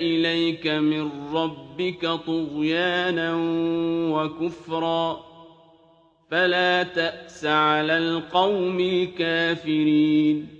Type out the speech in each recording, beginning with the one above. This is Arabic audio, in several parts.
إِلَيْكَ مِن رَّبِّكَ طُغْيَانًا وَكُفْرًا ۖ. فَلَا تَأْسَ عَلَى الْقَوْمِ الْكَافِرِينَ.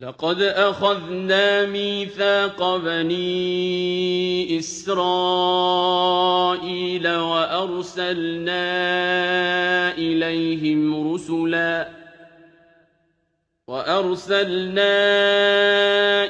لَقَدْ أَخَذْنَا مِيثَاقَ بَنِي إِسْرَائِيلَ وَأَرْسَلْنَا إِلَيْهِمْ رُسُلًا وَأَرْسَلْنَا